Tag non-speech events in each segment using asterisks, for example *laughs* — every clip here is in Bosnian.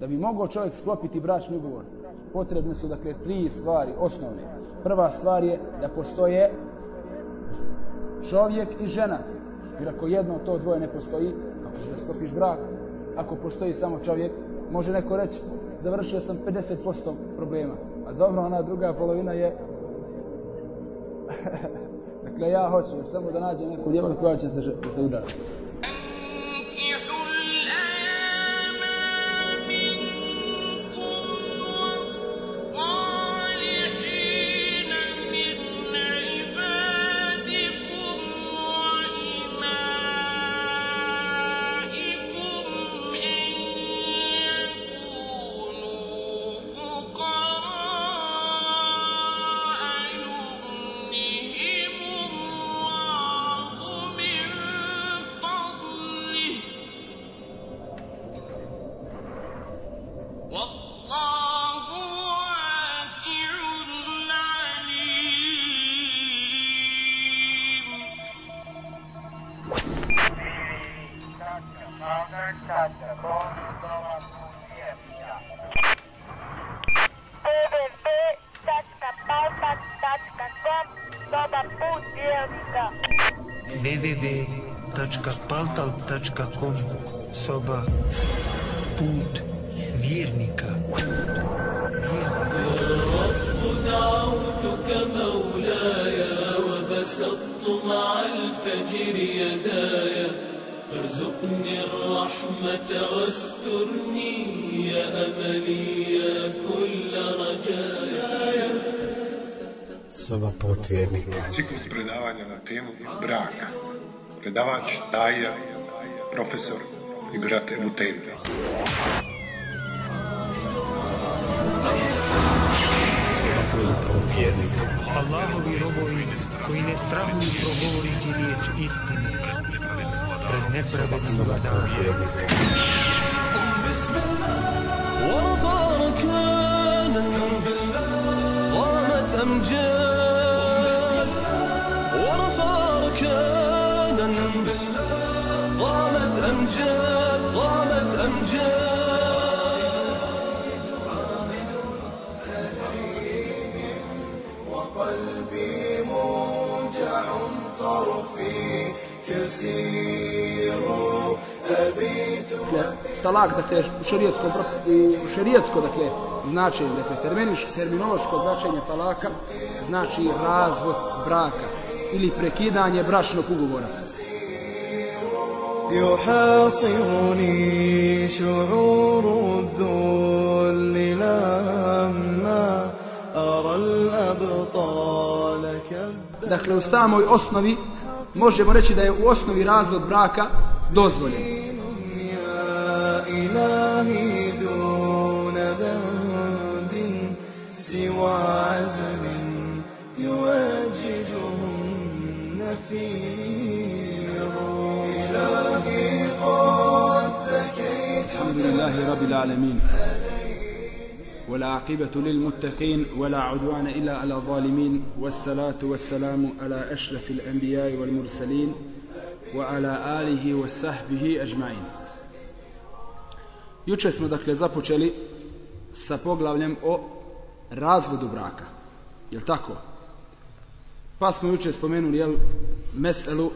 Da bi mogao čovjek sklopiti bračni ugovor, potrebne su dakle tri stvari osnovne. Prva stvar je da postoje čovjek i žena. Jer ako jedno to dvoje ne postoji, kako ćeš da sklopiš brak? Ako postoji samo čovjek, može neko reći, završio sam 50% problema. A dobro, ona druga polovina je... *laughs* dakle, ja hoću samo da nađem neku djevojku koja će se, se udariti. وبسطت مع الفجر يداي فارزقني الرحمة واسترني يا أملي يا كل رجايا Soba put vjernika. Ciklus predavanja na temu braka. Predavač Daja, profesor i brat Ebu Tejmi. Put vjernika. Allahovi robovi koji ne strahuju progovoriti riječ istine pred nepravednim Soba danom. dakle, talak, dakle, u šerijetskom, u šerijetsko, dakle, značenje, dakle, terminiš, terminološko značenje talaka znači razvod braka ili prekidanje bračnog ugovora. يحاصرني شعور الذل لما أرى الأبطال كبا Dakle, u samoj osnovi možemo reći da je u osnovi razvod braka dozvoljen. يا إلهي دون ذنب سوى عزم يواجههم نفير إلهي قد بكيت الحمد لله رب العالمين والعاقبة للمتقين ولا عدوان إلا على الظالمين والصلاة والسلام على أشرف الأنبياء والمرسلين وعلى آله وصحبه أجمعين Juče smo dakle započeli sa poglavljem o razvodu braka. Je li tako? Pa smo juče spomenuli jel, meselu uh,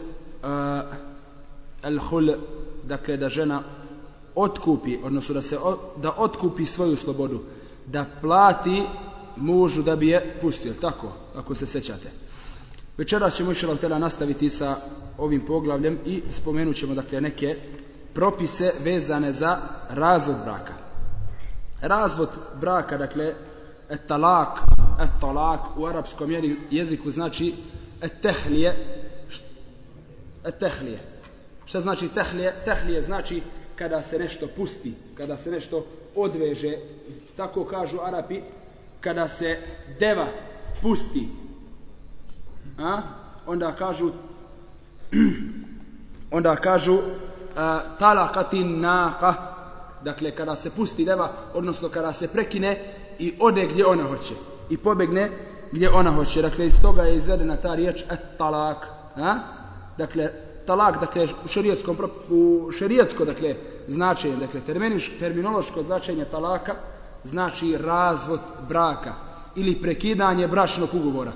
al-hul, dakle da žena otkupi, odnosno da se o, da otkupi svoju slobodu, da plati mužu da bi je pustio, tako? Ako se sećate. Večeras ćemo išla htjela nastaviti sa ovim poglavljem i spomenut ćemo dakle neke propise vezane za razvod braka. Razvod braka, dakle, etalak, etalak u arapskom jeziku znači etehlije, etehlije. Šta znači tehlije? Tehlije znači kada se nešto pusti, kada se nešto odveže, tako kažu Arapi, kada se deva pusti, a? onda kažu *clears throat* onda kažu a, talakatin naqa dakle kada se pusti deva odnosno kada se prekine i ode gdje ona hoće i pobegne gdje ona hoće dakle iz toga je izvedena ta riječ et talak a? dakle talak dakle u šerijetskom u šerijetsko dakle značenje, dakle terminiš, terminološko značenje talaka znači razvod braka ili prekidanje bračnog ugovora.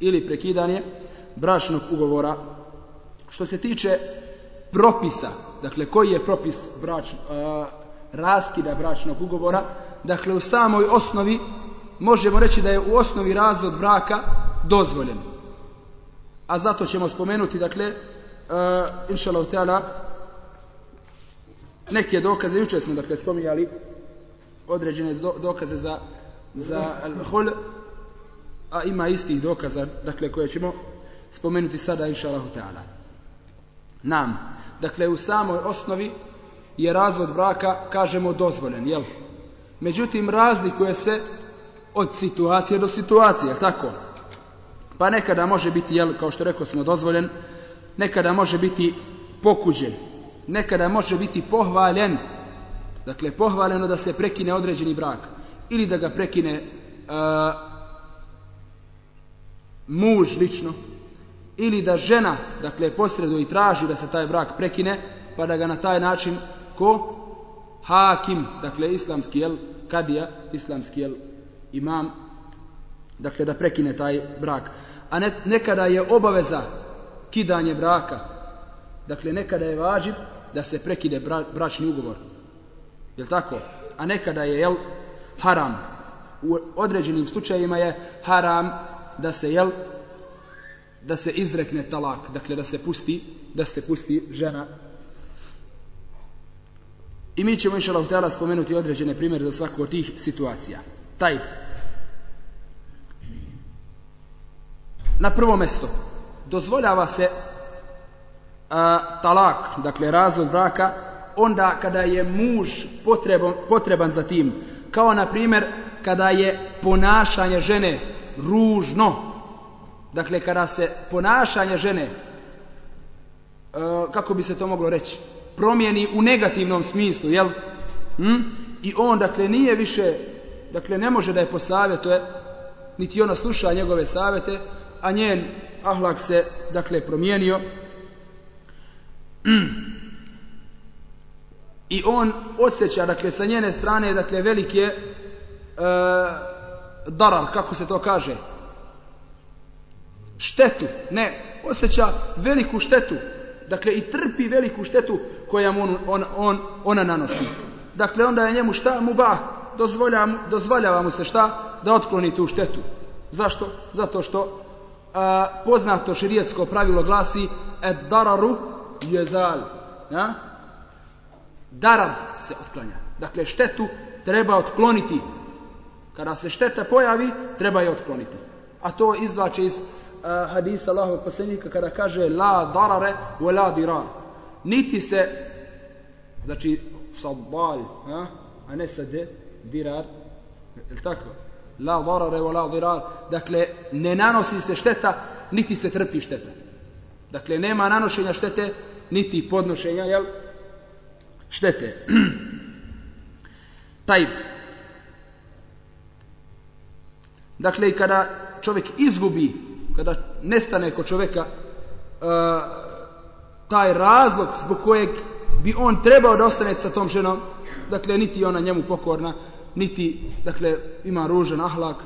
Ili prekidanje bračnog ugovora. Što se tiče propisa, dakle koji je propis brač, uh, raskida bračnog ugovora, dakle u samoj osnovi možemo reći da je u osnovi razvod braka dozvoljen. A zato ćemo spomenuti, dakle, uh, inša neke dokaze, juče smo, dakle, spominjali određene dokaze za, za al-hul, a ima istih dokaza, dakle, koje ćemo spomenuti sada, inša taala Nam, dakle, u samoj osnovi je razvod braka, kažemo, dozvoljen, jel? Međutim, razlikuje se od situacije do situacije, tako? Pa nekada može biti, jel, kao što rekao smo, dozvoljen, nekada može biti pokuđen, nekada može biti pohvaljen, dakle, pohvaljeno da se prekine određeni brak, ili da ga prekine uh, muž lično, ili da žena, dakle, posreduje i traži da se taj brak prekine, pa da ga na taj način, ko? Hakim, dakle, islamski, jel, kadija, islamski, jel, imam, dakle, da prekine taj brak. A ne, nekada je obaveza kidanje braka, dakle, nekada je važiv da se prekide bra, bračni ugovor. Jel tako? A nekada je, jel, haram. U određenim slučajima je haram da se, jel, da se izrekne talak, dakle, da se pusti, da se pusti žena. I mi ćemo, inshallah Allah, spomenuti određene primjere za svaku od tih situacija. Taj na prvo mesto dozvoljava se a, talak, dakle razvod braka, onda kada je muž potreban, potreban za tim, kao na primjer kada je ponašanje žene ružno, dakle kada se ponašanje žene, e, kako bi se to moglo reći, promijeni u negativnom smislu, jel? Hm? I on, dakle, nije više, dakle, ne može da je posavjetuje, niti ona sluša njegove savjete, a njen ahlak se, dakle, promijenio. *clears throat* I on osjeća, dakle, sa njene strane, dakle, velik je e, darar, kako se to kaže, štetu, ne, osjeća veliku štetu, dakle, i trpi veliku štetu koja mu on, on, on, ona nanosi. Dakle, onda je njemu šta mu bah, dozvolja, dozvoljava mu se šta, da otkloni tu štetu. Zašto? Zato što a, poznato širijetsko pravilo glasi et dararu jezal. Ja? Darar se otklanja. Dakle, štetu treba otkloniti. Kada se šteta pojavi, treba je otkloniti. A to izvlače iz uh, hadisa Allahovog posljednika kada kaže la darare u la dirar. Niti se, znači, sabal, ja? a ne sa de, dirar, je tako? la darare u la dirar dakle ne nanosi se šteta niti se trpi šteta dakle nema nanošenja štete niti podnošenja jel štete *clears throat* taj dakle kada čovjek izgubi kada nestane kod čovjeka uh, taj razlog zbog kojeg bi on trebao da ostane sa tom ženom dakle niti ona njemu pokorna niti, dakle, ima ružan ahlak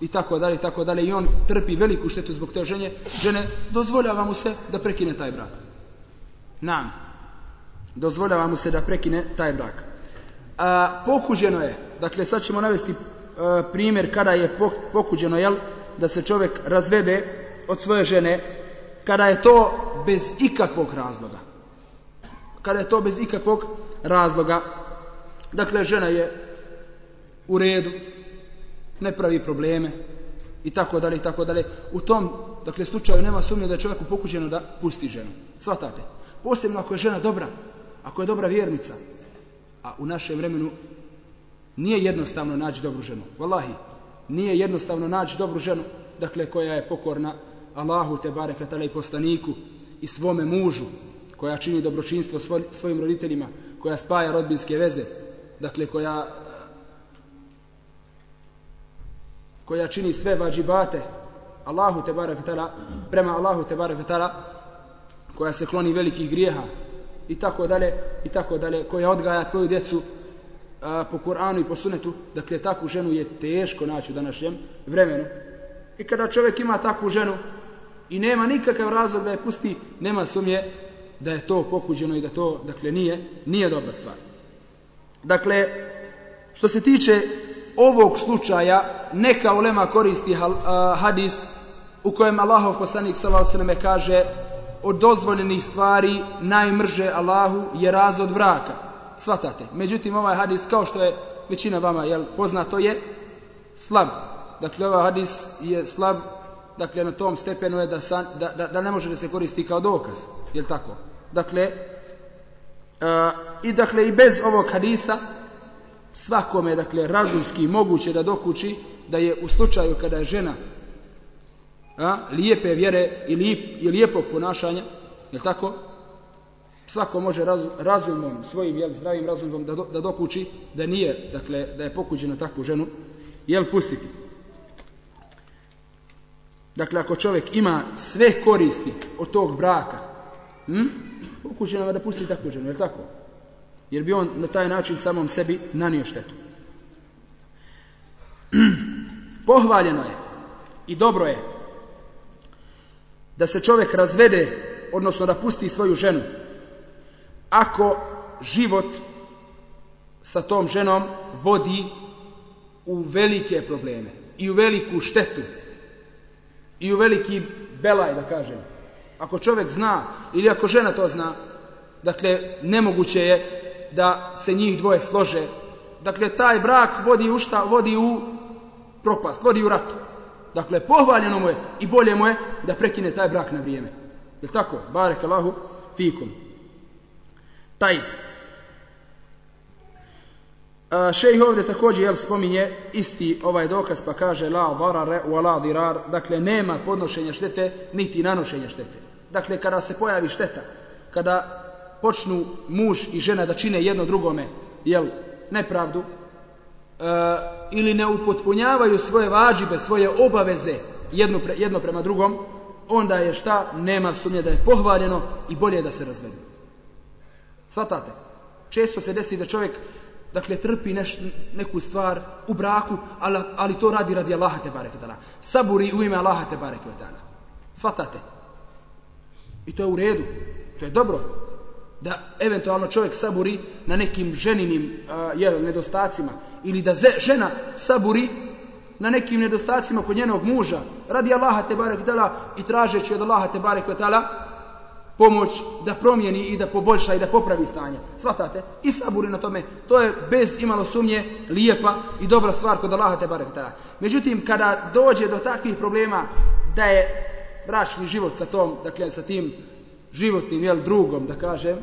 i tako dalje, i tako dalje, i on trpi veliku štetu zbog te ženje, žene, dozvoljava mu se da prekine taj brak. Nam. Dozvoljava mu se da prekine taj brak. A, pokuđeno je, dakle, sad ćemo navesti a, primjer kada je pokuđeno, jel, da se čovjek razvede od svoje žene, kada je to bez ikakvog razloga. Kada je to bez ikakvog razloga. Dakle, žena je u redu, ne pravi probleme i tako dalje i tako dalje. U tom, dakle, slučaju nema sumnje da je čovjeku pokuđeno da pusti ženu. Svatate. Posebno ako je žena dobra, ako je dobra vjernica, a u našem vremenu nije jednostavno naći dobru ženu. Wallahi, nije jednostavno naći dobru ženu, dakle, koja je pokorna Allahu te barekatala i poslaniku i svome mužu, koja čini dobročinstvo svoj, svojim roditeljima, koja spaja rodbinske veze, dakle, koja koja čini sve vađibate Allahu te barekatala prema Allahu te barekatala koja se kloni velikih grijeha i tako dalje, i tako dalje, koja odgaja tvoju djecu a, po Kur'anu i po sunetu, dakle, takvu ženu je teško naći u današnjem vremenu. I kada čovjek ima takvu ženu i nema nikakav razlog da je pusti, nema sumnje da je to pokuđeno i da to, dakle, nije, nije dobra stvar. Dakle, što se tiče ovog slučaja, neka ulema koristi hadis u kojem Allahov poslanik sallallahu alejhi ve kaže od dozvoljenih stvari najmrže Allahu je razvod braka. Svatate. Međutim ovaj hadis kao što je većina vama jel poznato je slab. Dakle ovaj hadis je slab dakle na tom stepenu je da, san, da, da, da ne može da se koristi kao dokaz. Jel tako? Dakle uh, i dakle i bez ovog hadisa svakome dakle razumski moguće da dokuči da je u slučaju kada je žena a, lijepe vjere i, lijep, i lijepog ponašanja, je tako? Svako može raz, razumom, svojim jel, zdravim razumom da, do, da dokući da nije, dakle, da je pokuđeno takvu ženu, jel pustiti. Dakle, ako čovjek ima sve koristi od tog braka, hm, pokuđeno da pusti takvu ženu, je tako? Jer bi on na taj način samom sebi nanio štetu. *clears throat* Pohvaljeno je i dobro je da se čovjek razvede, odnosno da pusti svoju ženu, ako život sa tom ženom vodi u velike probleme i u veliku štetu i u veliki belaj, da kažem. Ako čovjek zna ili ako žena to zna, dakle, nemoguće je da se njih dvoje slože. Dakle, taj brak vodi u šta? Vodi u propast, vodi u ratu. Dakle, pohvaljeno mu je i bolje mu je da prekine taj brak na vrijeme. Je tako? Barek Allahu fikum. Taj. Šejh ovdje također jel, spominje isti ovaj dokaz pa kaže la darare wa la dirar. Dakle, nema podnošenja štete niti nanošenja štete. Dakle, kada se pojavi šteta, kada počnu muž i žena da čine jedno drugome, jel, nepravdu, e, ili ne upotpunjavaju svoje vađibe, svoje obaveze jedno, pre, jedno prema drugom, onda je šta? Nema sumnje da je pohvaljeno i bolje da se razvedu. Svatate? Često se desi da čovjek dakle trpi neš, neku stvar u braku, ali, ali to radi radi Allaha te bareke tala. Saburi u ime Allaha te bareke tala. Svatate? I to je u redu. To je dobro da eventualno čovjek saburi na nekim ženinim uh, jel, nedostacima ili da ze, žena saburi na nekim nedostacima kod njenog muža radi Allaha te barek tala i tražeći od Allaha te barek tala pomoć da promijeni i da poboljša i da popravi stanje. Svatate? I saburi na tome. To je bez imalo sumnje lijepa i dobra stvar kod Allaha te barek tala. Međutim, kada dođe do takvih problema da je bračni život sa tom, dakle sa tim životnim jel, drugom, da kažem,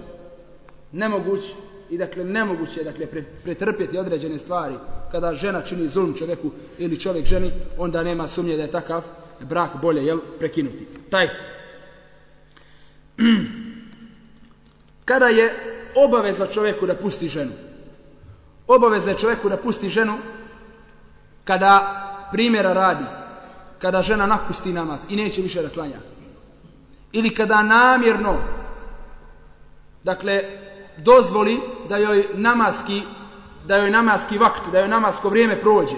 nemoguć i dakle nemoguće dakle pre, pretrpjeti određene stvari kada žena čini zulum čovjeku ili čovjek ženi, onda nema sumnje da je takav brak bolje jel, prekinuti. Taj. *clears throat* Kada je obaveza čovjeku da pusti ženu? Obaveza je čovjeku da pusti ženu kada primjera radi, kada žena napusti namaz i neće više da klanja. Ili kada namjerno, dakle, dozvoli da joj namaski da joj namaski vakt, da joj namasko vrijeme prođe.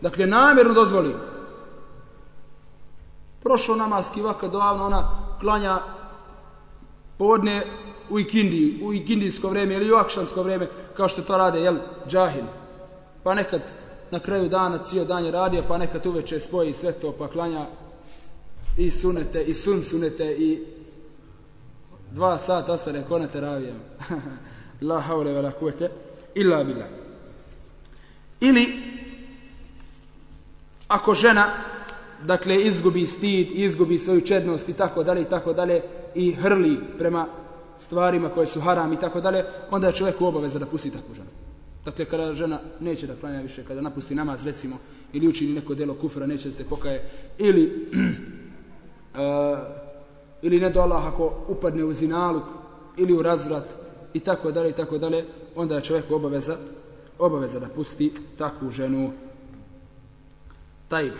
Dakle, namjerno dozvoli. Prošao namaski vakt, davno ona klanja podne u ikindiji, u ikindijsko vrijeme ili u akšansko vrijeme, kao što to rade, jel, džahil. Pa nekad na kraju dana cijel dan je radio, pa nekad uveče spoji sve to, pa klanja i sunete, i sun sunete, i dva sata ostane kone teravijama. *laughs* La haure vela kuvete illa bila. Ili ako žena dakle izgubi stid, izgubi svoju čednost i tako dalje i tako dalje i hrli prema stvarima koje su haram i tako dalje, onda je čovjek u obaveza da pusti takvu ženu. Dakle, kada žena neće da klanja više, kada napusti namaz, recimo, ili učini neko delo kufra, neće da se pokaje, ili *clears throat* uh, ili ne do Allah ako upadne u zinaluk ili u razvrat i tako dalje i tako dalje, onda je čovjek obaveza obaveza da pusti takvu ženu taj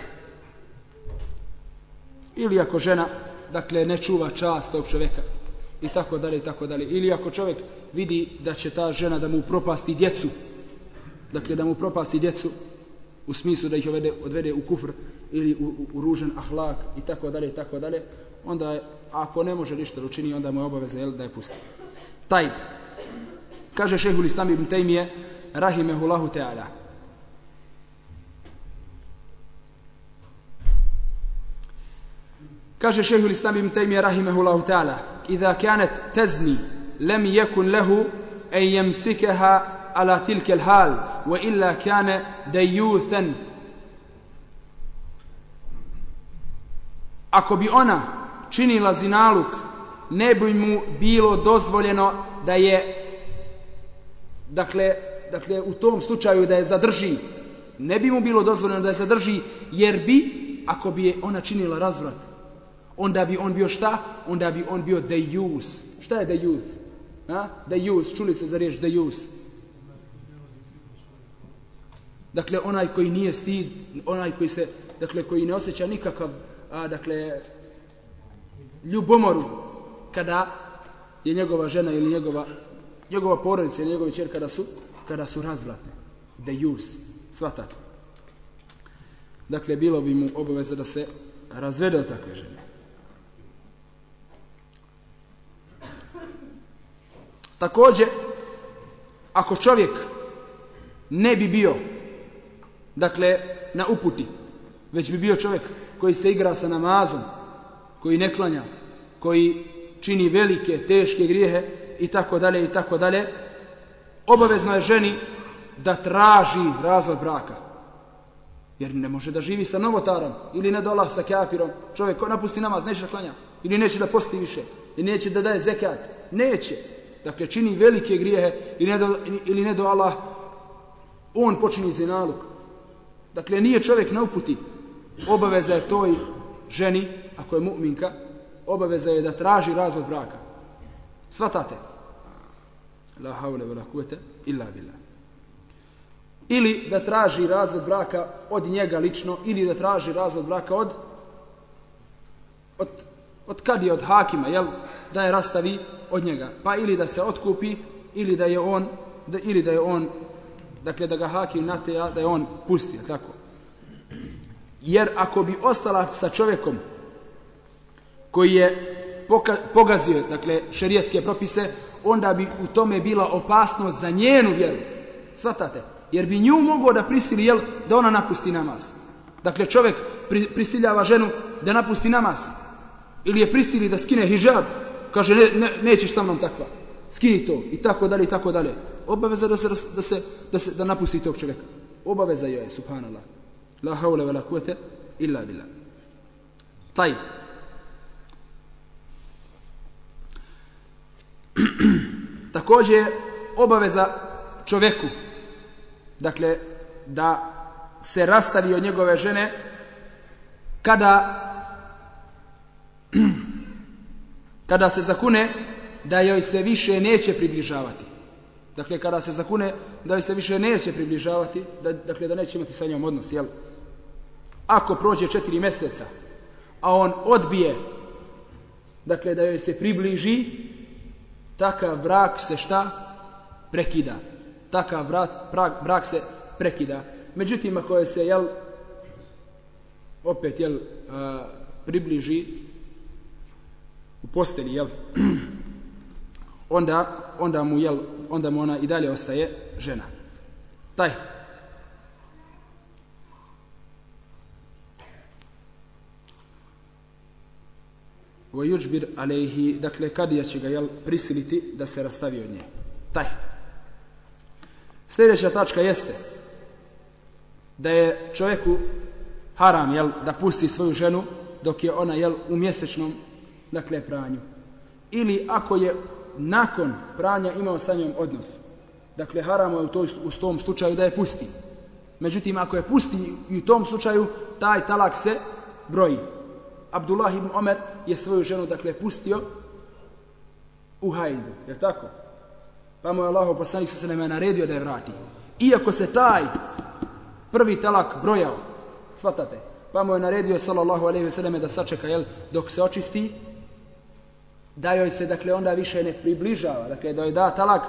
ili ako žena dakle ne čuva čast tog čovjeka i tako dalje i tako dalje. Ili ako čovjek vidi da će ta žena da mu propasti djecu, dakle da mu propasti djecu u smislu da ih odvede, odvede u kufr ili u, u, u ružan ahlak i tako dalje i tako dalje, onda je, ako ne može ništa da učini, onda mu je obaveza jel, da je pusti. Taj. Kaže šehhul Islam ibn Taymiye, rahimehullahu ta'ala. Kaže šehhul Islam ibn Taymiye, rahimehullahu ta'ala, إذا كانت تزني لم يكن له أن يمسكها على تلك الحال وإلا كان ديوثا Ako bi ona činila zinaluk, ne bi mu bilo dozvoljeno da je dakle, dakle u tom slučaju da je zadrži ne bi mu bilo dozvoljeno da je zadrži jer bi ako bi je ona činila razvrat onda bi on bio šta? onda bi on bio dejus šta je dejus? Ha? Dejus, čuli se za riječ dejus dakle onaj koji nije stid onaj koji se dakle koji ne osjeća nikakav a, dakle ljubomoru kada je njegova žena ili njegova njegova porodica ili njegova čer kada su kada su razvratne. Dejus svatate. Dakle bilo bi mu obaveza da se razvede od takve žene. Također ako čovjek ne bi bio dakle na uputi već bi bio čovjek koji se igra sa namazom koji ne klanja koji čini velike teške grijehe i tako dalje i tako dalje obavezno je ženi da traži razvod braka. Jer ne može da živi sa novotarom ili ne dolah sa kafirom. Čovjek ko napusti namaz neće da klanja ili neće da posti više ili neće da daje zekat. Neće dakle čini velike grijehe ili ne do, ili ne do Allah. On počini zinaluk dakle nije čovjek na uputi. Obaveza je toj ženi ako je mu'minka obaveza je da traži razvod braka. Svatate? La haule wa la kuvete illa billah. Ili da traži razvod braka od njega lično ili da traži razvod braka od od, od kad je od hakima jel, da je rastavi od njega. Pa ili da se otkupi ili da je on da, ili da je on dakle da ga hakim nateja da je on pusti tako? Jer ako bi ostala sa čovjekom koji je pogazio dakle šerijatske propise onda bi u tome bila opasnost za njenu vjeru. Svatate? Jer bi nju mogao da prisili jel, da ona napusti namaz. Dakle čovjek pri, prisiljava ženu da napusti namaz. Ili je prisili da skine hijab. Kaže ne, ne, nećeš sa mnom takva. Skini to. I tako dalje i tako dalje. Obaveza da se da se da se da napusti tog čovjeka. Obaveza je subhanallah. La hawla wala kuvvete illa billah. Taj *clears throat* takođe obaveza čovjeku dakle da se rastavi od njegove žene kada *clears throat* kada se zakune da joj se više neće približavati. Dakle, kada se zakune da joj se više neće približavati, da, dakle, da neće imati sa njom odnos, jel? Ako prođe četiri mjeseca, a on odbije, dakle, da joj se približi, takav brak se šta? Prekida. Takav brak, brak, brak se prekida. Međutim, ako je se, jel, opet, jel, a, približi, u postelji, jel? *clears throat* onda, onda mu, jel, onda mu ona i dalje ostaje žena. Taj. Vo juđbir alejhi, dakle, kadija će ga, jel, prisiliti da se rastavi od nje. Taj. Sljedeća tačka jeste da je čovjeku haram, jel, da pusti svoju ženu dok je ona, jel, u mjesečnom dakle pranju. Ili ako je nakon pranja imao sa njom odnos. Dakle, haramo je u, toj, u tom slučaju da je pusti. Međutim, ako je pusti i u tom slučaju, taj talak se broji. Abdullah ibn Omer je svoju ženu, dakle, pustio u hajdu. Je tako? Pa mu je Allah poslanik se nema naredio da je vrati. Iako se taj prvi talak brojao, shvatate, pa mu je naredio sallallahu alejhi ve selleme da sačeka jel, dok se očisti da joj se, dakle, onda više ne približava, dakle, da joj da talak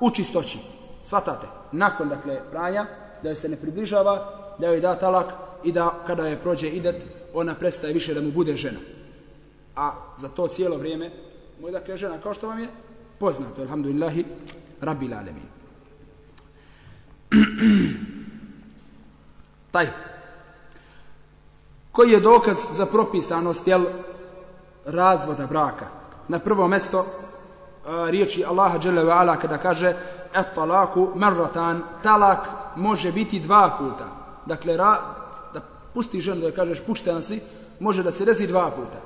u čistoći. Svatate, nakon, dakle, pranja, da joj se ne približava, da joj da talak i da kada je prođe idet, ona prestaje više da mu bude žena. A za to cijelo vrijeme, moj dakle žena, kao što vam je poznato, alhamdulillahi, rabbil alemin. *clears throat* Taj. Koji je dokaz za propisanost, jel, razvoda braka? Na prvo mjesto, a, e, riječi Allaha dželle ve ala kada kaže et talaku marratan talak može biti dva puta dakle ra, pusti ženu da kažeš pušten si može da se desi dva puta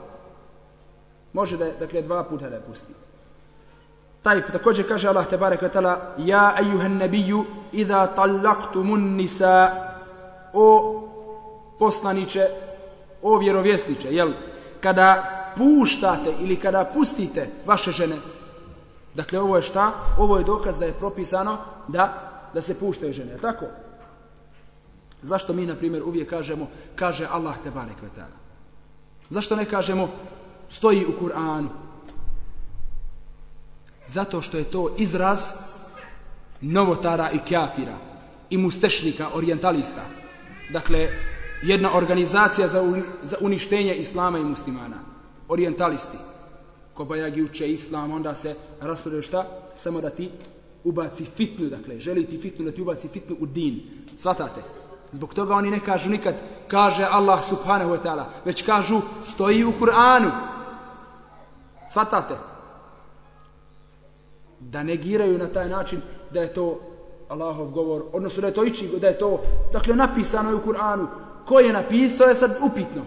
može da je, dakle dva puta da je pusti taj također kaže Allah te barek taala ja ejuhan nabiju idha talaktumun nisa o poslaniće, o vjerovjesniče jel kada puštate ili kada pustite vaše žene Dakle, ovo je šta? Ovo je dokaz da je propisano da, da se puštaju žene. Tako? Zašto mi, na primjer, uvijek kažemo, kaže Allah te barek vetala? Zašto ne kažemo, stoji u Kur'anu? Zato što je to izraz novotara i kafira i mustešnika, orientalista. Dakle, jedna organizacija za, uništenje islama i muslimana. Orientalisti kobajagi uče islam, onda se raspravljaju šta? Samo da ti ubaci fitnu, dakle, želi ti fitnu, da ti ubaci fitnu u din. Svatate? Zbog toga oni ne kažu nikad, kaže Allah subhanahu wa ta'ala, već kažu, stoji u Kur'anu. Svatate? Da negiraju na taj način da je to Allahov govor, odnosno da je to ići, da je to, dakle, napisano je u Kur'anu. Ko je napisao je sad upitno.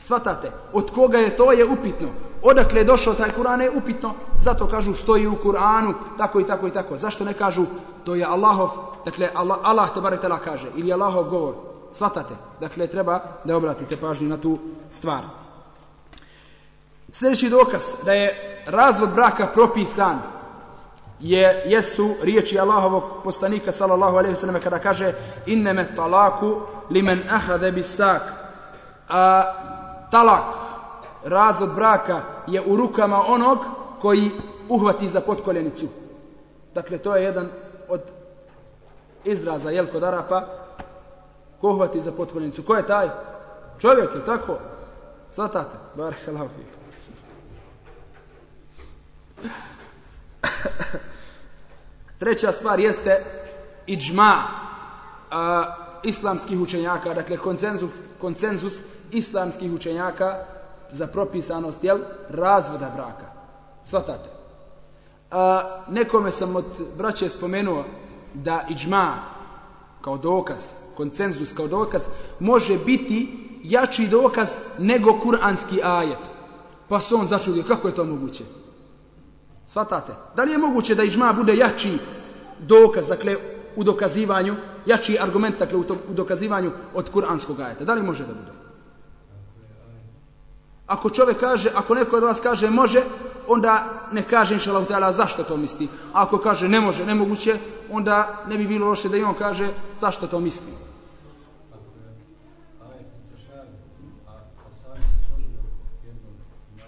Svatate? Od koga je to je upitno odakle je došao taj Kur'an je upitno, zato kažu stoji u Kur'anu, tako i tako i tako. Zašto ne kažu to je Allahov, dakle Allah, Allah te bare kaže, ili Allahov govor, svatate. Dakle, treba da obratite pažnju na tu stvar. Sljedeći dokaz da je razvod braka propisan je, jesu riječi Allahovog postanika sallallahu alaihi sallam kada kaže inneme talaku limen ahade bisak a talak razvod braka je u rukama onog koji uhvati za potkoljenicu. Dakle, to je jedan od izraza, jel, kod Arapa, ko uhvati za potkoljenicu. Ko je taj? Čovjek, je tako? Svatate? Bar halafi. Treća stvar jeste iđma a, islamskih učenjaka, dakle konsenzus, konsenzus islamskih učenjaka za propisanost jel, razvoda braka. Svatate. A, nekome sam od braće spomenuo da iđma kao dokaz, koncenzus kao dokaz, može biti jači dokaz nego kuranski ajet. Pa se on začudio, kako je to moguće? Svatate. Da li je moguće da iđma bude jači dokaz, dakle, u dokazivanju, jači argument, dakle, u, to, u dokazivanju od kuranskog ajeta? Da li može da bude? Ako čovjek kaže, ako neko od vas kaže može, onda ne kaže inša Allah zašto to misli. A ako kaže ne može, nemoguće, onda ne bi bilo loše da i on kaže zašto to misli.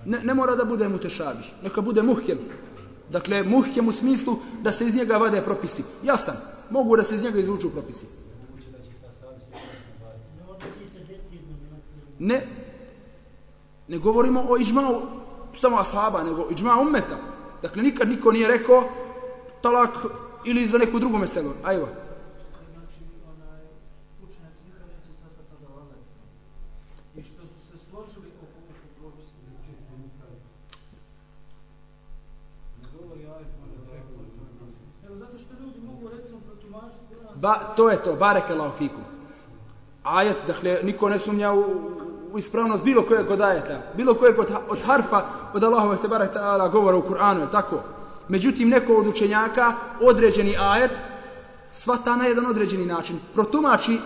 Ne, ne mora da bude mutešabi, neka bude muhkem. Dakle, muhkem u smislu da se iz njega vade propisi. Ja sam, mogu da se iz njega izvuču propisi. Ne, Ne govorimo o iđmau samo ashaba, nego iđma ummeta. Dakle, nikad niko nije rekao talak ili za neku drugu meselu. Ajva. Ba, to je to, bareke lao fikum. Ajet, dakle, niko ne sumnja u, u ispravnost bilo kojeg od ajeta, bilo kojeg od, od harfa od Allahove tebara ta'ala govora u Kur'anu, je tako? Međutim, neko od učenjaka određeni ajet svata na jedan određeni način. Protumači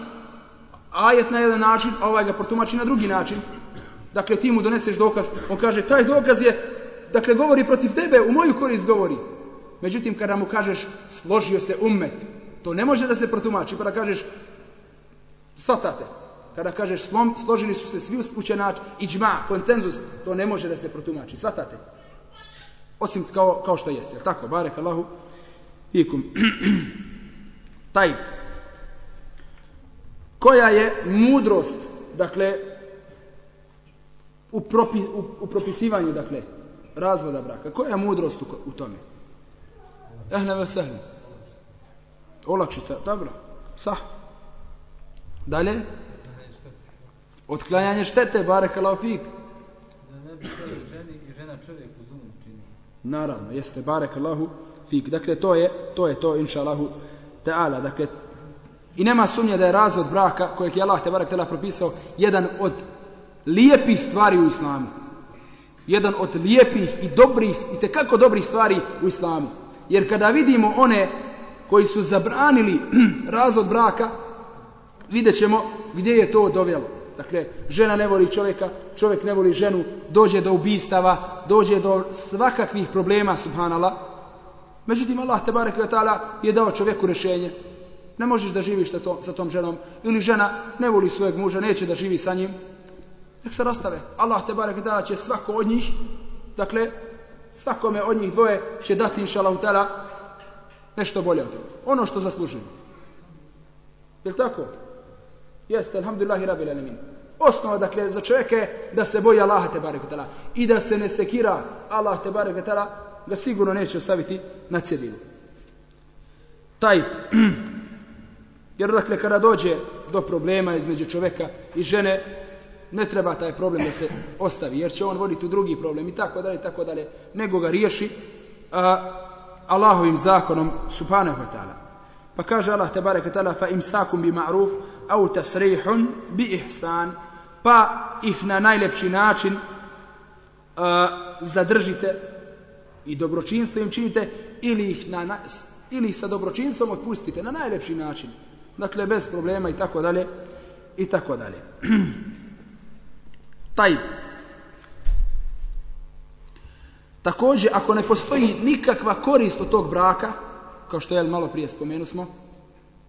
ajet na jedan način, a ovaj ga protumači na drugi način. Dakle, ti mu doneseš dokaz, on kaže, taj dokaz je, dakle, govori protiv tebe, u moju korist govori. Međutim, kada mu kažeš, složio se ummet, to ne može da se protumači, pa da kažeš, svatate, kada kažeš slom, složili su se svi učenači, iđma, koncenzus, to ne može da se protumači. Svatate? Osim kao, kao što jeste, jel tako? Barek Allahu fikum. *clears throat* Taj. Koja je mudrost, dakle, u, propi, u, u propisivanju, dakle, razvoda braka? Koja je mudrost u, u tome? Ehne vesehne. Olakšica, dobro. Sah. Dalje? Otklanjanje štete, barek fik. Da ne bi čovjek ženi i žena čovjeku zulum čini. Naravno, jeste barek Allahu fik. Dakle, to je to, je to inša Allahu ta'ala. Dakle, i nema sumnje da je razvod braka kojeg je Allah te barek ta'ala propisao jedan od lijepih stvari u islamu. Jedan od lijepih i dobrih, i tekako dobrih stvari u islamu. Jer kada vidimo one koji su zabranili *clears throat* razvod braka, vidjet ćemo gdje je to dovelo. Dakle, žena ne voli čovjeka, čovjek ne voli ženu, dođe do ubistava, dođe do svakakvih problema, subhanallah. Međutim, Allah te barek ta'ala je dao čovjeku rješenje. Ne možeš da živiš sa, to, sa tom ženom. Ili žena ne voli svojeg muža, neće da živi sa njim. Nek se rastave. Allah te barek ta'ala će svako od njih, dakle, svakome od njih dvoje će dati, inša Allah, ta'ala, nešto bolje od toga. Ono što zaslužuju. Je tako? Jeste, alhamdulillahi rabbil alamin. Osnova, dakle, za čovjeka je da se boji Allaha te barek ta'ala i da se ne sekira Allah te barek ta'ala ga sigurno neće ostaviti na cjedilu. Taj, *clears throat* jer dakle, kada dođe do problema između čovjeka i žene, ne treba taj problem da se ostavi, jer će on voditi u drugi problem i tako dalje, tako dalje, nego ga riješi a, Allahovim zakonom, subhanahu wa ta'ala. Pa kaže Allah te barek ta'ala, fa imsakum bi ma'ruf, au tasrihun bi ihsan, pa ih na najlepši način uh, zadržite i dobročinstvo im činite ili ih na, na ili ih sa dobročinstvom otpustite na najlepši način. Dakle, bez problema i tako dalje i tako dalje. *clears throat* Taj Također, ako ne postoji nikakva korist od tog braka, kao što je malo prije spomenu smo,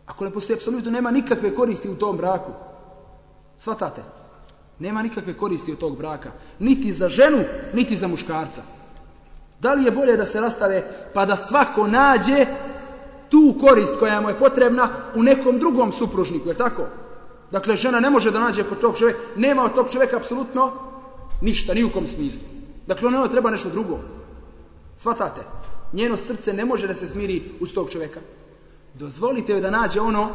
ako ne postoji apsolutno, nema nikakve koristi u tom braku. Svatate? Nema nikakve koristi od tog braka. Niti za ženu, niti za muškarca. Da li je bolje da se rastave pa da svako nađe tu korist koja mu je potrebna u nekom drugom supružniku, je tako? Dakle, žena ne može da nađe kod tog čovjeka, nema od tog čovjeka apsolutno ništa, ni u kom smislu. Dakle, ono treba nešto drugo. Svatate? Njeno srce ne može da se smiri uz tog čovjeka. Dozvolite joj da nađe ono,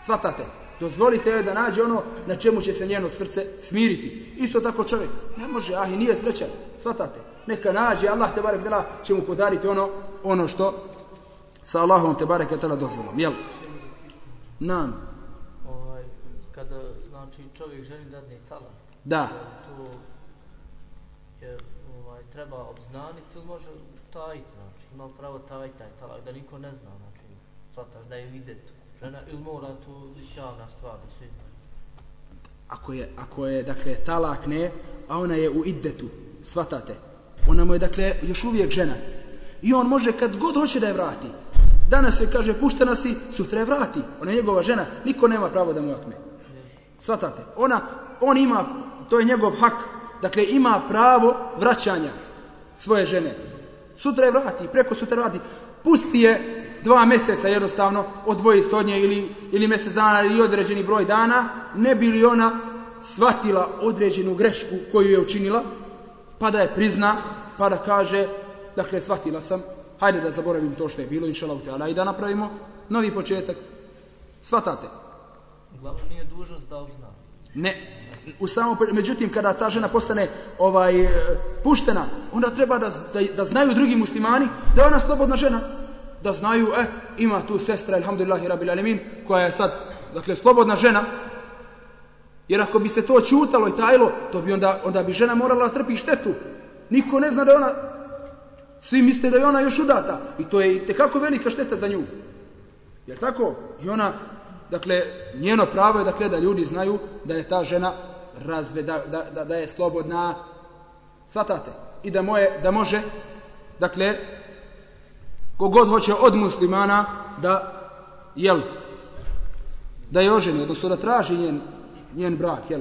svatate, dozvolite joj da nađe ono na čemu će se njeno srce smiriti. Isto tako čovjek, ne može, ah i nije srećan, svatate. Neka nađe, Allah te barek dela će mu podariti ono, ono što sa Allahom te barek dela dozvolom, jel? Nam. Ovaj, kada, znači, čovjek želi dadne talak, Da. to je, ovaj, treba obznaniti ili može tajiti, imao pravo taj taj talak, da niko ne zna, znači, shvataš da je ide tu. Žena, ili mora tu biti javna stvar, da svi. Ako je, ako je, dakle, talak ne, a ona je u iddetu, svatate. Ona mu je, dakle, još uvijek žena. I on može kad god hoće da je vrati. Danas je, kaže, puštena si, sutra je vrati. Ona je njegova žena, niko nema pravo da mu otme. Svatate. Ona, on ima, to je njegov hak, dakle, ima pravo vraćanja svoje žene. Sutra je vrati, preko sutra vrati. Pusti je dva mjeseca jednostavno, odvoji se od nje ili, ili mjesec dana ili određeni broj dana, ne bi li ona shvatila određenu grešku koju je učinila, pa da je prizna, pa da kaže, dakle, shvatila sam, hajde da zaboravim to što je bilo, inša Allah, i da napravimo novi početak. Shvatate? Uglavnom nije dužnost da obzna. Ne, u samom, međutim, kada ta žena postane ovaj, e, puštena, onda treba da, da, da znaju drugi muslimani da je ona slobodna žena. Da znaju, e, ima tu sestra, alhamdulillahi rabbil alemin, koja je sad, dakle, slobodna žena. Jer ako bi se to čutalo i tajlo, to bi onda, onda bi žena morala trpi štetu. Niko ne zna da je ona, svi misle da je ona još udata. I to je tekako velika šteta za nju. Jer tako? I ona, dakle, njeno pravo je dakle, da ljudi znaju da je ta žena razve, da, da, da, da je slobodna. Svatate? I da, moje, da može, dakle, kogod hoće od muslimana da, jel, da je oženi, odnosno da traži njen, njen brak, jel?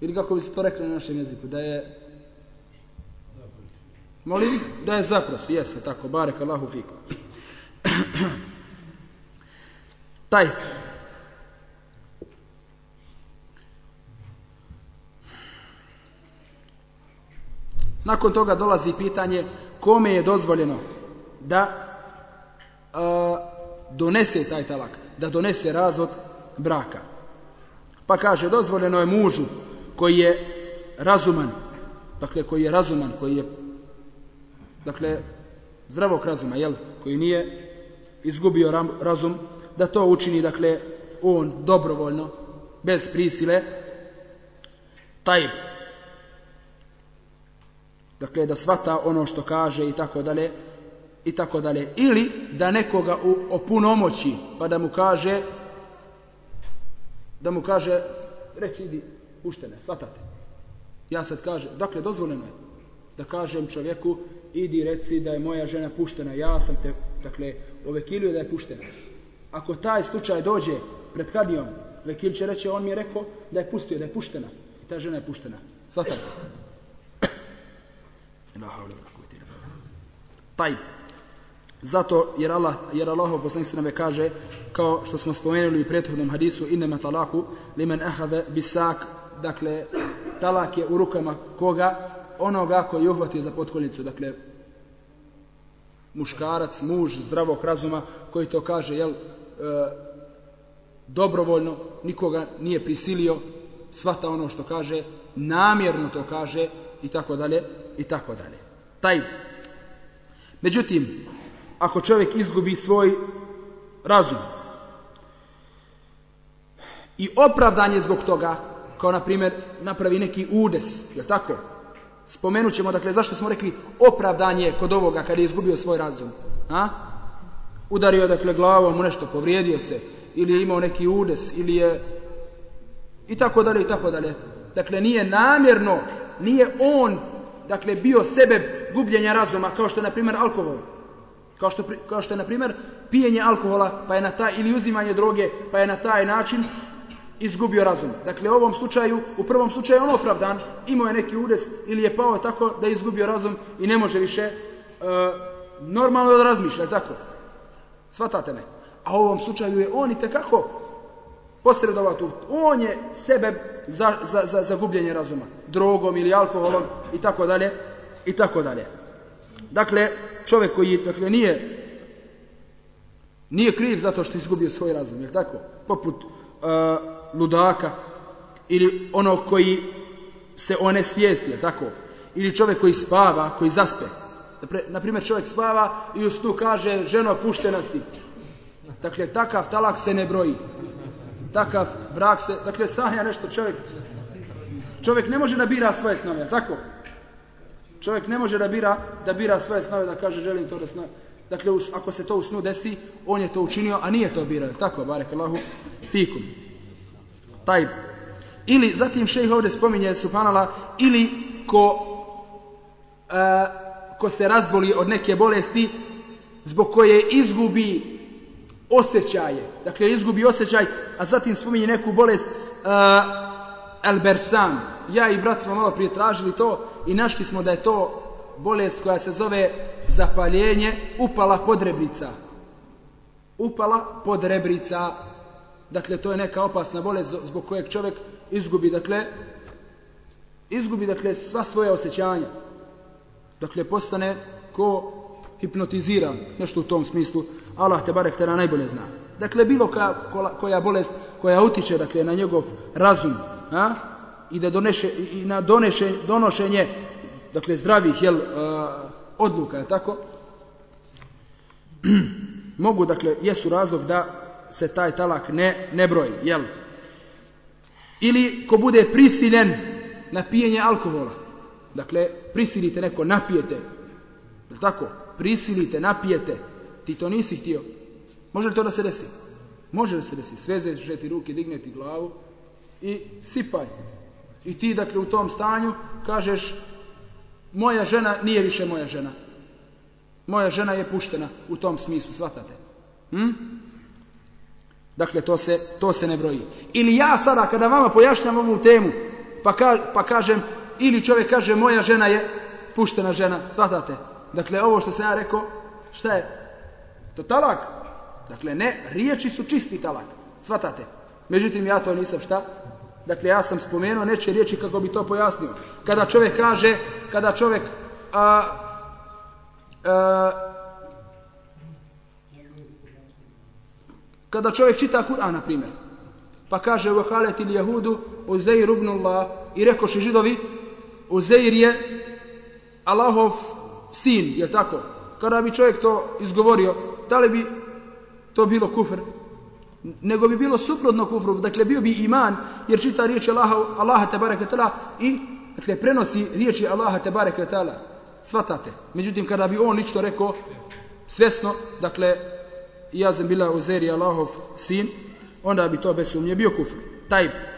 Ili kako bi se to rekli na našem jeziku, da je Molim da je zapros, jeste tako, barek Allahu fiku. *clears throat* Taj. Nakon toga dolazi pitanje kome je dozvoljeno da a, donese taj talak, da donese razvod braka. Pa kaže, dozvoljeno je mužu koji je razuman, dakle koji je razuman, koji je dakle zdravog razuma, jel, koji nije izgubio razum, da to učini, dakle, on dobrovoljno, bez prisile, taj dakle da svata ono što kaže i tako dalje i tako dalje. Ili da nekoga u opunomoći pa da mu kaže da mu kaže reci idi puštene svatate. Ja sad kažem dakle dozvoljeno je da kažem čovjeku idi reci da je moja žena puštena ja sam te dakle ovekilio da je puštena ako taj slučaj dođe pred kadijom vekil će reći on mi je rekao da je pustio da je puštena. I ta žena je puštena. Svatak. Taj. Zato jer Allah jer Allahov poslanik se kaže kao što smo spomenuli u prethodnom hadisu inma talaku limen akhadha bisak dakle talak je u rukama koga? Onoga koji uhvati za potkolnicu dakle muškarac muž zdravog razuma koji to kaže jel E, dobrovoljno nikoga nije prisilio svata ono što kaže namjerno to kaže i tako dalje i tako dalje. Taj. Međutim, ako čovjek izgubi svoj razum i opravdan je zbog toga, kao na primjer napravi neki udes, je tako? Spomenut ćemo, dakle, zašto smo rekli opravdanje kod ovoga kada je izgubio svoj razum? A? Udario, dakle, glavom u nešto, povrijedio se, ili je imao neki udes, ili je... I tako dalje, i tako dalje. Dakle, nije namjerno, nije on dakle bio sebe gubljenja razuma kao što je na primjer alkohol kao što kao što je na primjer pijenje alkohola pa je na taj ili uzimanje droge pa je na taj način izgubio razum. Dakle, u ovom slučaju, u prvom slučaju on opravdan, imao je neki udes ili je pao tako da je izgubio razum i ne može više e, normalno da razmišlja, tako? Svatate me. A u ovom slučaju je on i tekako posredovao tu. On je sebe za, za, za, za gubljenje razuma. Drogom ili alkoholom i tako dalje. I tako dalje. Dakle, čovjek koji dakle, nije nije kriv zato što izgubio svoj razum, je tako? Poput uh, ludaka ili ono koji se one svijesti, je tako? Ili čovjek koji spava, koji zaspe. Na primjer, čovjek spava i u snu kaže, ženo, puštena si. Dakle, takav talak se ne broji takav brak se, dakle sanja nešto čovjek, čovjek ne može da bira svoje snove, tako? Čovjek ne može da bira, da bira svoje snove, da kaže želim to da snove. Dakle, ako se to u snu desi, on je to učinio, a nije to birao, tako, barek Allahu, fikum. Taj. Ili, zatim šejh ovdje spominje, subhanala, ili ko, e, ko se razboli od neke bolesti, zbog koje izgubi osjećaje. Dakle, izgubi osjećaj, a zatim spominje neku bolest uh, Elbersan. Ja i brat smo malo prije tražili to i našli smo da je to bolest koja se zove zapaljenje upala podrebrica. Upala podrebrica. Dakle, to je neka opasna bolest zbog kojeg čovjek izgubi, dakle, izgubi, dakle, sva svoje osjećanja. Dakle, postane ko hipnotizira, nešto u tom smislu, Allah te barek tera najbolje zna. Dakle, bilo koja, koja bolest koja utiče dakle, na njegov razum a? i da doneše, i na doneše, donošenje dakle, zdravih jel, uh, odluka, je tako? *clears throat* Mogu, dakle, jesu razlog da se taj talak ne, ne broji, jel? Ili ko bude prisiljen na pijenje alkohola, dakle, prisilite neko, napijete, je tako? Prisilite, napijete, Ti to nisi htio. Može li to da se desi? Može da se desi. Svezeš žeti ruke, digneti glavu i sipaj. I ti dakle u tom stanju kažeš moja žena nije više moja žena. Moja žena je puštena u tom smislu, svatate. Hm? Dakle, to se, to se ne broji. Ili ja sada, kada vama pojašnjam ovu temu, pa, ka, pa kažem, ili čovjek kaže, moja žena je puštena žena, shvatate? Dakle, ovo što sam ja rekao, šta je? To talak. Dakle, ne, riječi su čisti talak, shvatate? Međutim, ja to nisam šta? Dakle, ja sam spomenuo neće riječi kako bi to pojasnio. Kada čovjek kaže, kada čovjek a, a, kada čovjek čita Kur'an, na primjer, pa kaže u halet ili jehudu Uzeir ibn i rekoši židovi Uzeir je Allahov sin, je tako? Kada bi čovjek to izgovorio, da li bi to bilo kufr? Nego bi bilo suprotno kufru, dakle bio bi iman, jer čita riječi Allaha, Allaha te bareke i dakle, prenosi riječi Allaha te bareke. Svatate. Međutim, kada bi on lično rekao svjesno, dakle, ja sam bila Uzeir je Allahov sin, onda bi to bez sumnje bio kufr. Taj.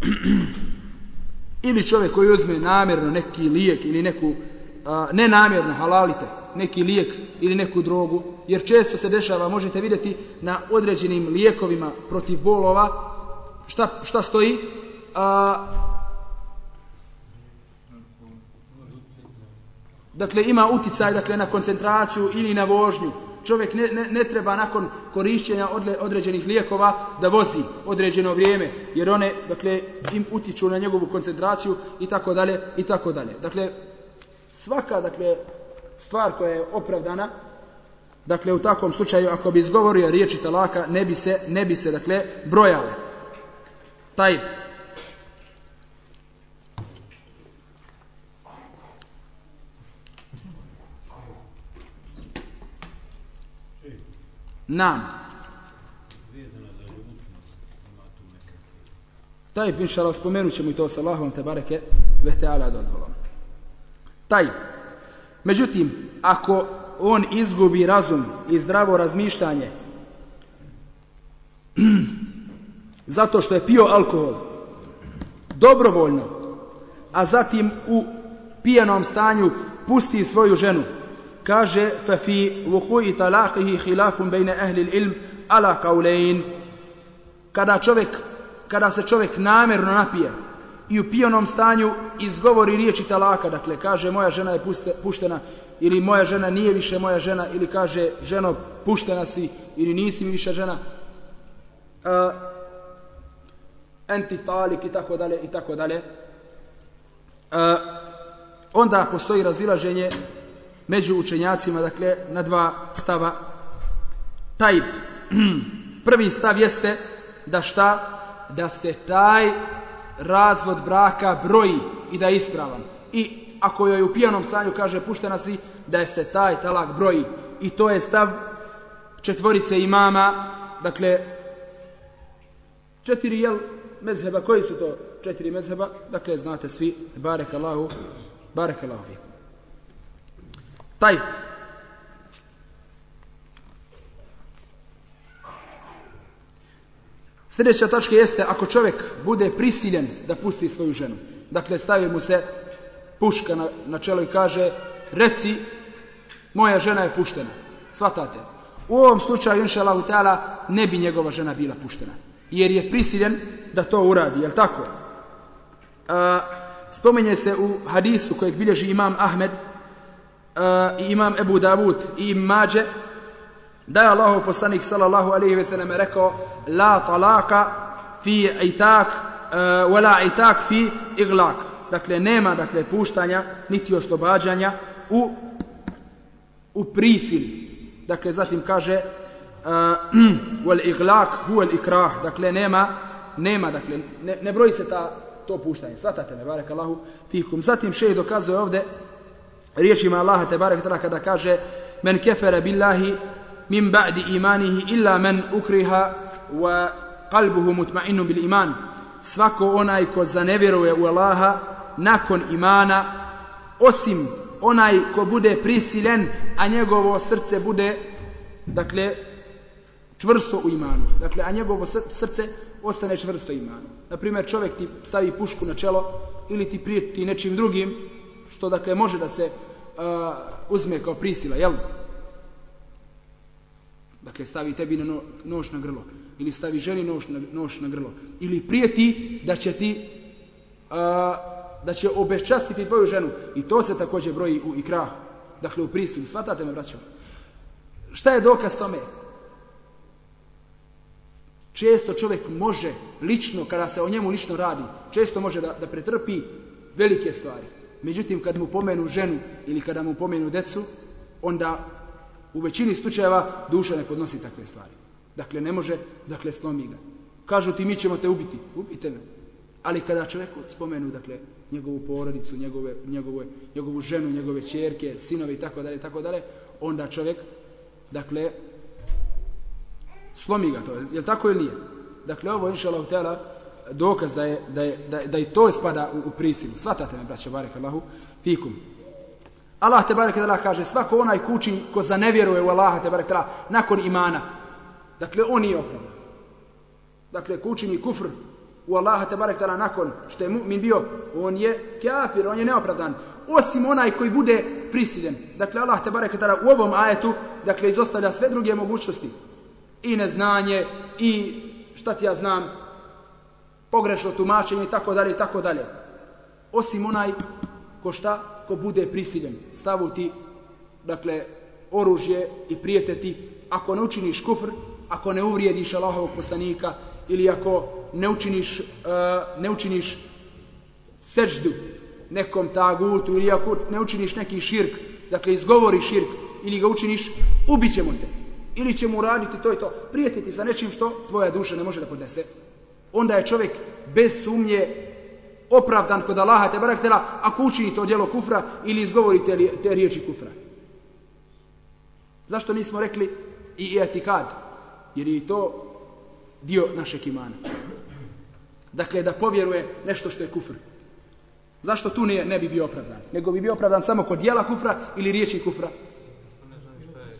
*clears throat* ili čovjek koji uzme namjerno neki lijek ili neku, a, nenamjerno, halalite, neki lijek ili neku drogu, jer često se dešava, možete vidjeti na određenim lijekovima protiv bolova, šta, šta stoji? A, dakle, ima uticaj dakle, na koncentraciju ili na vožnju. Čovjek ne, ne, ne treba nakon korišćenja odle, određenih lijekova da vozi određeno vrijeme, jer one dakle, im utiču na njegovu koncentraciju i tako dalje i tako dalje. Dakle, svaka dakle, stvar koja je opravdana, dakle u takvom slučaju ako bi izgovorio riječi talaka ne bi se ne bi se dakle brojale. Taj Naam. Taj, inša Allah, spomenut ćemo i to sa Allahom, te bareke, ve te ala dozvolom. Taj. Međutim, ako on izgubi razum i zdravo razmišljanje *clears throat* zato što je pio alkohol dobrovoljno, a zatim u pijanom stanju pusti svoju ženu, kaže fa fi wuqu'i talaqihi khilafun bayna ahli al-ilm ala qawlayn. Kada čovjek kada se čovjek namjerno napije i u pijanom stanju izgovori riječi talaka, dakle kaže moja žena je puštena ili moja žena nije više moja žena ili kaže ženo puštena si ili nisi mi više žena. Uh, enti talik i tako dalje i tako dalje. Uh, onda postoji razilaženje među učenjacima dakle na dva stava taj *clears throat* prvi stav jeste da šta da se taj razvod braka broji i da je ispravan. I ako joj u pijanom stanju kaže puštena si, da je se taj talak broji. I to je stav četvorice imama, dakle, četiri jel mezheba, koji su to četiri mezheba? Dakle, znate svi, barek Allahu, barek Allahu fiku. Taj, Sljedeća tačka jeste ako čovjek bude prisiljen da pusti svoju ženu. Dakle, stavi mu se puška na, na čelo i kaže reci, moja žena je puštena. Svatate. U ovom slučaju, inša Allah, ne bi njegova žena bila puštena. Jer je prisiljen da to uradi. Jel tako? A, spomenje se u hadisu kojeg bilježi imam Ahmed i imam Ebu Davud i Mađe da je Allahu poslanik sallallahu alejhi ve sellem rekao la talaka fi itak uh, eh, wala itak fi iglak. dakle nema dakle puštanja niti oslobađanja u u prisili dakle zatim kaže uh, *clears throat* wal iglak huwa al ikrah. Dakle nema nema dakle ne, ne broji se ta to puštanje. Svatate me barekallahu fikum. Zatim šejh dokazuje ovde riječima Allaha te barek kada kaže men kefere billahi min ba'di imanihi illa man ukriha wa qalbuhu mutma'innun bil iman. Svako onaj ko zanevjeruje u Allaha nakon imana osim onaj ko bude prisiljen a njegovo srce bude dakle čvrsto u imanu. Dakle a njegovo srce ostane čvrsto u imanu. Na primjer čovjek ti stavi pušku na čelo ili ti prijeti nečim drugim što dakle može da se uh, uzme kao prisila jel' Dakle, stavi tebi na no, nož na grlo. Ili stavi ženi nož na, nož na grlo. Ili prijeti da će ti uh, da će obeščastiti tvoju ženu. I to se također broji u ikrah. Dakle, u prisilu. Svatate me, braćo? Šta je dokaz tome? Često čovjek može lično, kada se o njemu lično radi, često može da, da pretrpi velike stvari. Međutim, kad mu pomenu ženu ili kada mu pomenu decu, onda u većini slučajeva duša ne podnosi takve stvari. Dakle, ne može, dakle, slomi ga. Kažu ti, mi ćemo te ubiti. Ubite me. Ali kada čovjeku spomenu, dakle, njegovu porodicu, njegove, njegove, njegovu ženu, njegove čerke, sinove i tako dalje, tako dalje, onda čovjek, dakle, slomi ga to. Je li tako ili nije? Dakle, ovo inša Allah, tela, dokaz da, je, da, je, da, da i to spada u, u prisilu. Svatate me, braće, barek Allahu, fikum. Allah te barek tala kaže, svako onaj kući ko zanevjeruje u Allaha te barek tala, nakon imana, dakle, on nije opravdan. Dakle, kućini kufr u Allaha te barek tala nakon što je mu'min bio, on je kafir, on je neopravdan. Osim onaj koji bude prisiljen. Dakle, Allah te barek tala u ovom ajetu, dakle, izostavlja sve druge mogućnosti. I neznanje, i šta ti ja znam, pogrešno tumačenje i tako dalje i tako dalje. Osim onaj ko šta, ko bude prisiljen. stavuti dakle, oružje i prijeteti, ako ne učiniš kufr, ako ne uvrijediš Allahovog poslanika, ili ako ne učiniš, uh, ne učiniš seždu nekom tagutu, ili ako ne učiniš neki širk, dakle, izgovori širk, ili ga učiniš, ubit ćemo te. Ili ćemo uraditi to i to. Prijetiti sa nečim što tvoja duša ne može da podnese. Onda je čovjek bez sumnje opravdan kod Allaha te baraktela ako učini to djelo kufra ili izgovori te, te riječi kufra. Zašto nismo rekli i etikad? Jer je to dio našeg imana. Dakle, da povjeruje nešto što je kufr. Zašto tu ne, ne bi bio opravdan? Nego bi bio opravdan samo kod dijela kufra ili riječi kufra?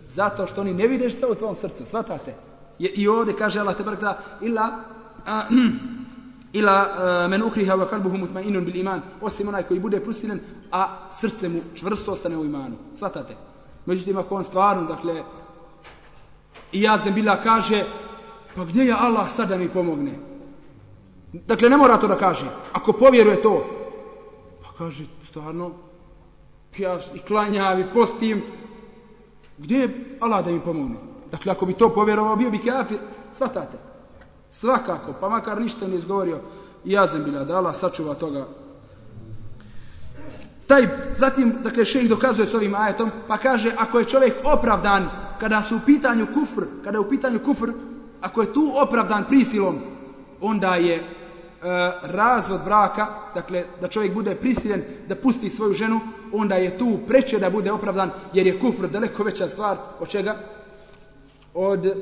Zato što oni ne vide što u tvom srcu. Svatate? I ovdje kaže Allah te barak ila *clears throat* ila e, men ukriha wa kalbuhu mutmainun bil iman. Osim onaj koji bude pustilen a srce mu čvrsto ostane u imanu. Svatate? Međutim ako on stvarno dakle i ja bila kaže pa gdje je Allah sada mi pomogne? Dakle ne mora to da kaže. Ako povjeruje to pa kaže stvarno ja i klanjam i postim. Gdje je Allah da mi pomogne? Dakle ako bi to povjerovao bio bi kafir. Svatate? Svakako, pa makar ništa ne izgovorio, i ja sam bila da Allah sačuva toga. Taj, zatim, dakle, šejh dokazuje s ovim ajetom, pa kaže, ako je čovjek opravdan, kada su u pitanju kufr, kada je u pitanju kufr, ako je tu opravdan prisilom, onda je e, razvod braka, dakle, da čovjek bude prisiljen da pusti svoju ženu, onda je tu preče da bude opravdan, jer je kufr daleko veća stvar od čega? Od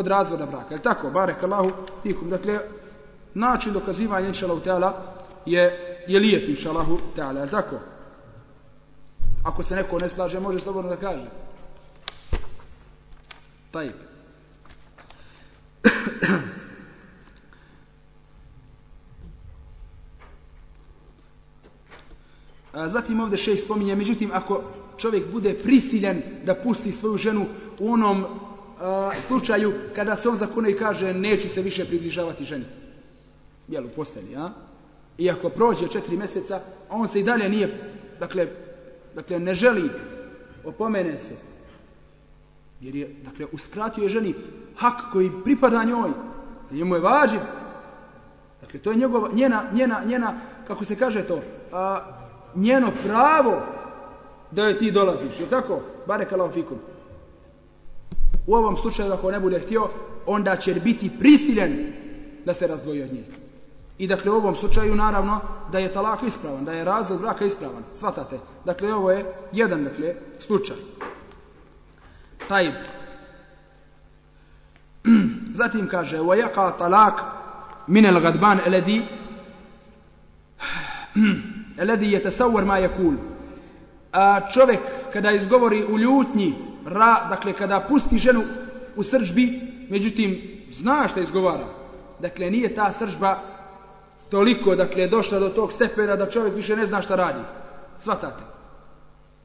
od razvoda braka. Je tako? Barek Allahu fikum. Dakle, način dokazivanja inša Allahu Teala je, je lijep inša Allahu Teala. Jel tako? Ako se neko ne slaže, može slobodno da kaže. Taj. Zatim ovdje šest spominje, međutim, ako čovjek bude prisiljen da pusti svoju ženu u onom slučaju kada se on zakune i kaže neću se više približavati ženi. Jel, u postelji, a? I ako prođe četiri mjeseca, on se i dalje nije, dakle, dakle ne želi, opomene se. Jer je, dakle, uskratio je ženi hak koji pripada njoj. Njemu je vađiv. Dakle, to je njegova, njena, njena, njena, kako se kaže to, a, njeno pravo da je ti dolaziš. Je tako? Bare kalafikum. U ovom slučaju, ako ne bude htio, onda će biti prisiljen da se razdvoji od nje. I dakle, u ovom slučaju, naravno, da je talak ispravan, da je razlog braka ispravan. Svatate. Dakle, ovo je jedan, dakle, slučaj. Taj. *clears throat* Zatim kaže, وَيَقَا طَلَاك مِنَ الْغَدْبَانِ الَّذِي الَّذِي يَتَسَوَّرْ مَا يَكُولُ A čovjek, kada izgovori u ljutnji, ra, dakle kada pusti ženu u sržbi, međutim zna šta izgovara. Dakle nije ta sržba toliko dakle došla do tog stepena da čovjek više ne zna šta radi. Svatate.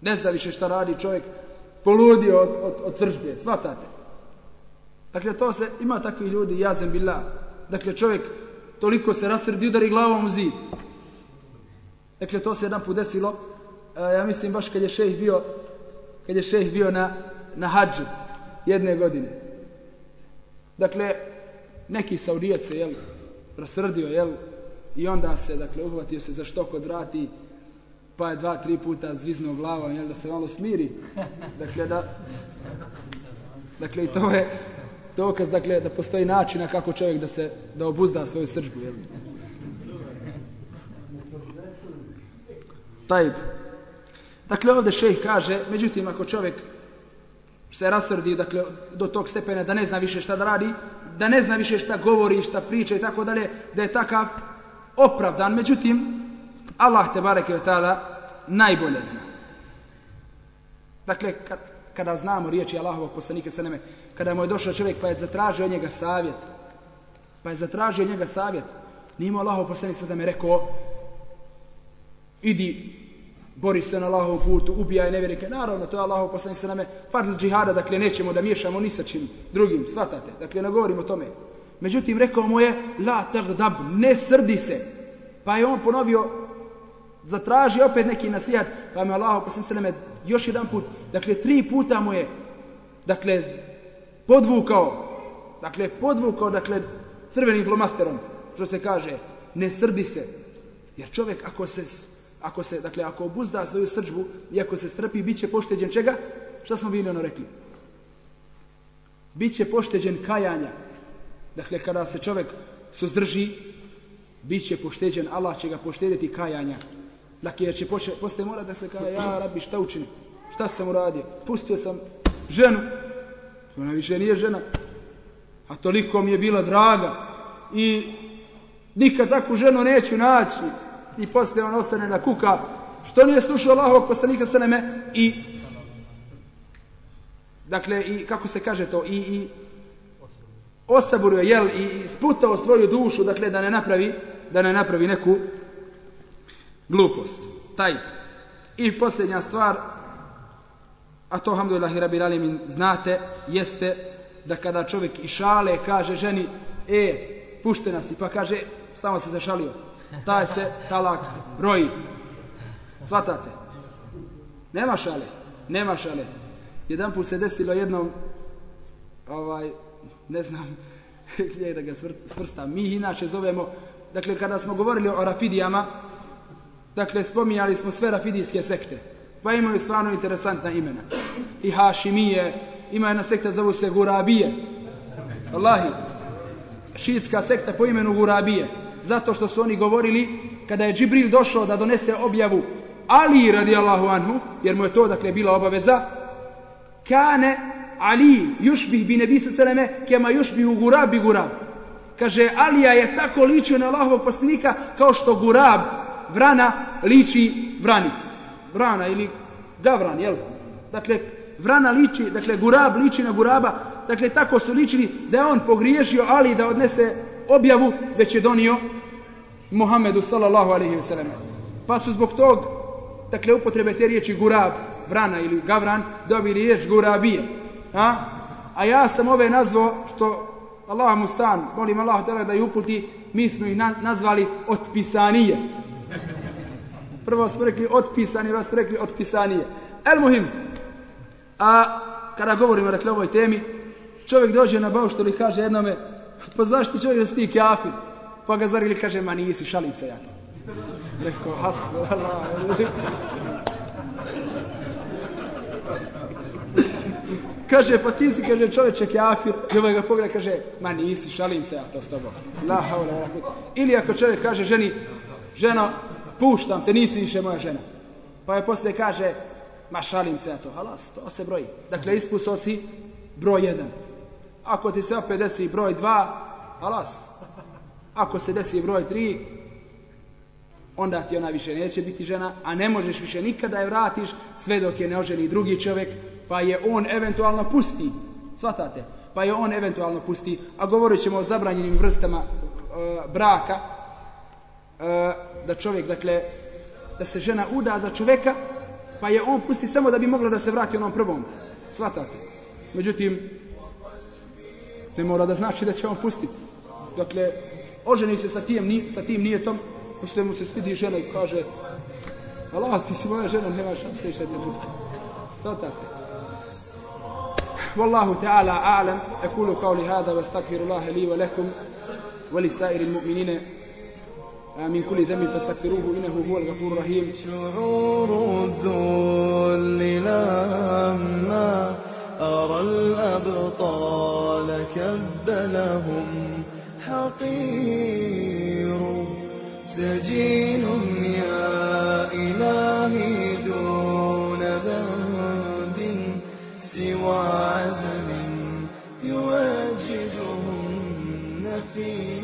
Ne zna više šta radi čovjek poludio od, od, od sržbe. Svatate. Dakle to se ima takvi ljudi jazem bila. Dakle čovjek toliko se rasrdi udari glavom u zid. Dakle, to se jedan put desilo, e, ja mislim baš kad je šejh bio, kad je šejh bio na, na hađu jedne godine. Dakle, neki saudijac se, jel, rasrdio, jel, i onda se, dakle, uhvatio se za što kod vrati, pa je dva, tri puta zviznuo glavom, jel, da se malo smiri. Dakle, da, dakle, i to je dokaz, dakle, da postoji načina kako čovjek da se, da obuzda svoju srđbu, jel. Taj. Dakle, ovdje šejh kaže, međutim, ako čovjek se rasrdi, dakle, do tog stepena da ne zna više šta da radi, da ne zna više šta govori, šta priča i tako dalje, da je takav opravdan. Međutim, Allah te bareke ve taala najbolje zna. Dakle, kad, kada znamo riječi Allahovog poslanika sallallahu kada mu je došao čovjek pa je zatražio od njega savjet, pa je zatražio od njega savjet, nije mu Allahov poslanik sallallahu alejhi rekao idi bori se na Allahovom putu, ubijaj nevjerike. Naravno, to je Allahov poslanik sa name fardl džihada, dakle nećemo da miješamo ni sa čim drugim, svatate. Dakle, ne govorimo o tome. Međutim, rekao mu je, la tagdab, ne srdi se. Pa je on ponovio, zatraži opet neki nasijat, pa me Allahov poslanik sa name još jedan put, dakle, tri puta mu je, dakle, podvukao, dakle, podvukao, dakle, crvenim flomasterom, što se kaže, ne srdi se. Jer čovjek ako se ako se, dakle, ako obuzda svoju srđbu i ako se strpi, bit će pošteđen čega? Šta smo bili ono rekli? Biće pošteđen kajanja. Dakle, kada se čovjek suzdrži, bit će pošteđen, Allah će ga poštediti kajanja. Dakle, jer će poče, posle mora da se kaže, ja, rabi, šta učini? Šta sam uradio? Pustio sam ženu. Ona više nije žena. A toliko mi je bila draga. I nikad takvu ženu neću naći i posle on ostane na kuka. Što nije slušao Allahovog poslanika salame i dakle i kako se kaže to i, i osaburio jel i sputao svoju dušu dakle da ne napravi da ne napravi neku glupost. Taj. I posljednja stvar a to alhamdulillah rabbil alamin znate jeste da kada čovjek i šale kaže ženi e pušte nas. I pa kaže samo se zašalio taj se talak broji. Svatate? Nema šale. Nema šale. Jedan put se desilo jednom, ovaj, ne znam *laughs* gdje da ga svrstam. Mi inače zovemo, dakle, kada smo govorili o rafidijama, dakle, spominjali smo sve rafidijske sekte. Pa imaju stvarno interesantna imena. I Hašimije, ima jedna sekta, zovu se Gurabije. Allahi, šiitska sekta po imenu Gurabije zato što su oni govorili kada je Džibril došao da donese objavu Ali radijallahu anhu, jer mu je to dakle bila obaveza, kane Ali još bih bi nebi se seleme, kema još bih u gurab bi gurab. Kaže, Alija je tako ličio na Allahovog poslanika kao što gurab, vrana, liči vrani. Vrana ili gavran, jel? Dakle, vrana liči, dakle, gurab liči na guraba, dakle, tako su ličili da je on pogriješio Ali da odnese objavu, već je donio Muhammedu sallallahu alaihi wasallam. Pa su zbog tog, dakle, upotrebe te riječi gurab, vrana ili gavran, dobili riječ gurabije. A? A ja sam ove nazvao, što Allah mu stan, molim Allah da ih uputi, mi smo ih nazvali otpisanije. Prvo smo rekli otpisani, vas smo rekli otpisanije. El muhim. A kada govorimo dakle, o ovoj temi, čovjek dođe na bauštor i kaže jednome, pa znaš ti čovjek da si ti kafir? Pa ga zarili kaže, ma nisi, šalim se ja. Rekao, hasbu, Kaže, pa ti si, kaže, čovječe kafir. I ovaj ga pogleda, kaže, ma nisi, šalim se ja to s tobom. La haula, la Ili ako čovjek kaže ženi, ženo, puštam te, nisi više moja žena. Pa je poslije kaže, ma šalim se ja to. Halas, to se broji. Dakle, ispusto si broj jedan. Ako ti se opet desi broj 2, alas. ako se desi broj 3, onda ti ona više neće biti žena, a ne možeš više nikada je vratiš sve dok je ne oženi drugi čovjek, pa je on eventualno pusti. Svatate? Pa je on eventualno pusti. A govorit ćemo o zabranjenim vrstama e, braka, e, da čovjek, dakle, da se žena uda za čovjeka, pa je on pusti samo da bi moglo da se vrati onom prvom. Svatate? Međutim, ne mora da znači da će on pustiti. Dakle, oženi se sa tim, ni, sa tim nijetom, pošto mu se svidi žena i kaže Allah, ti si moja žena, nema šanse da te pusti. Svatate. والله تعالى أعلم vas takviru هذا li wa lekum, ولكم sairi mu'minine, من كل ذنب فاستغفروه إنه هو الغفور الرحيم شعور الذل لما أرى الأبطال كب لهم حقير. سجين يا إلهي دون ذنب سوى عزم يواجههم نفير